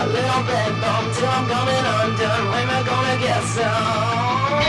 A little bit bumped I'm coming undone. When am I gonna get some?